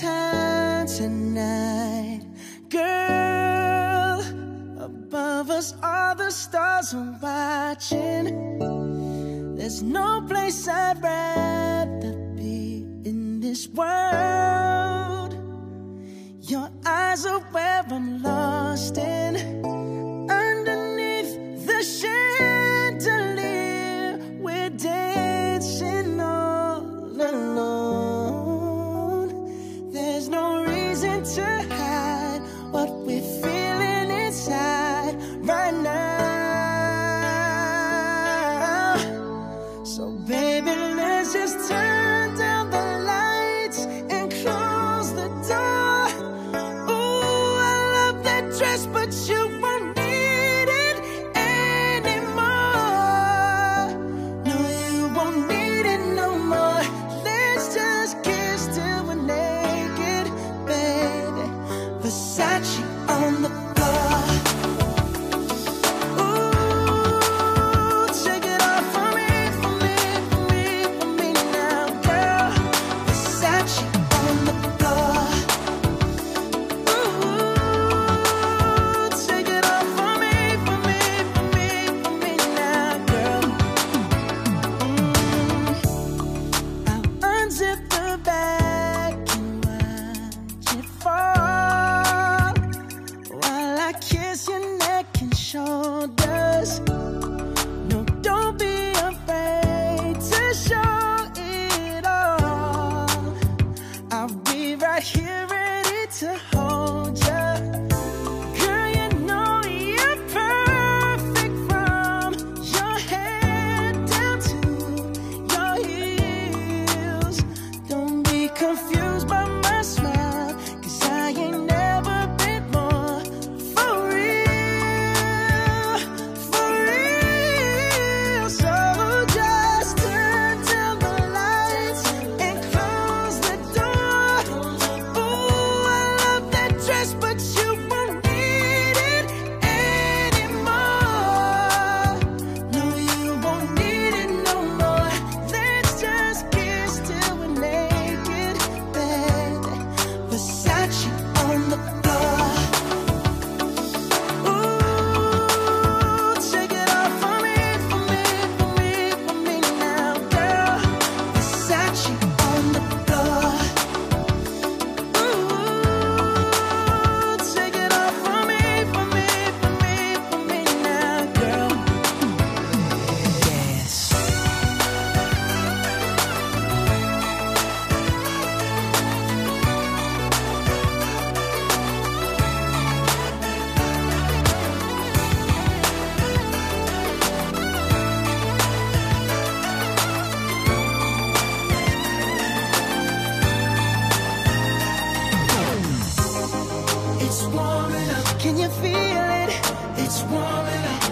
time tonight, girl. Above us eyes are watching. There's no place I'd rather. us.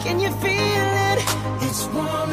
Can you feel it? It's warm.